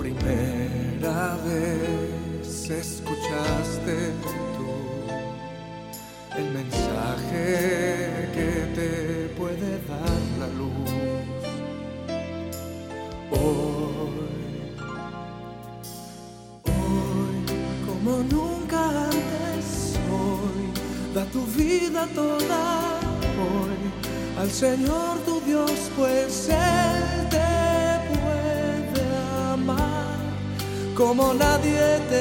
primera vez escuchaste tú el mensaje que te puede dar la luz. Hoy, hoy, como nunca antes, hoy, da tu vida toda hoy al Señor tu Dios, pues Él te puede amar como nadie te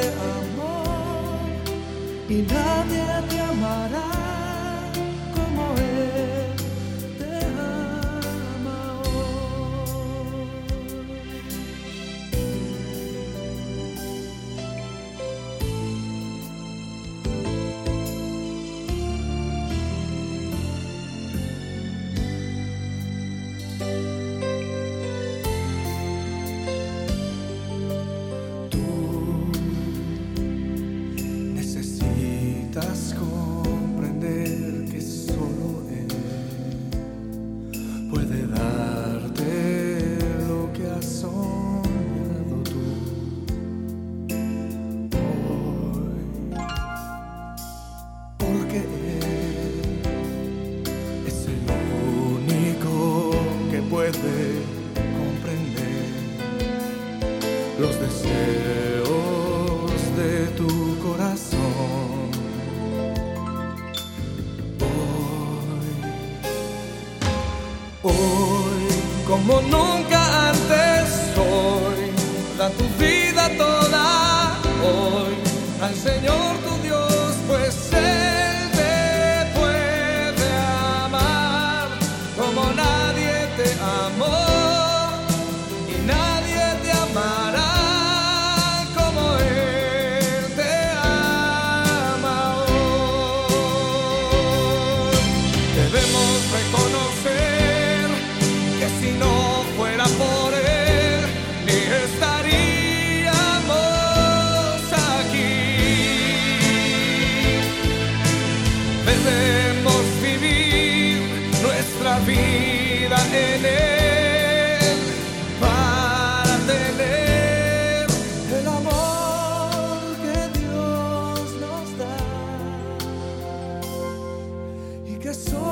los deseos de tu corazón. Hoy, hoy, como nunca antes, hoy, da tu vida toda, hoy, al Señor tu Dios, pues que Dios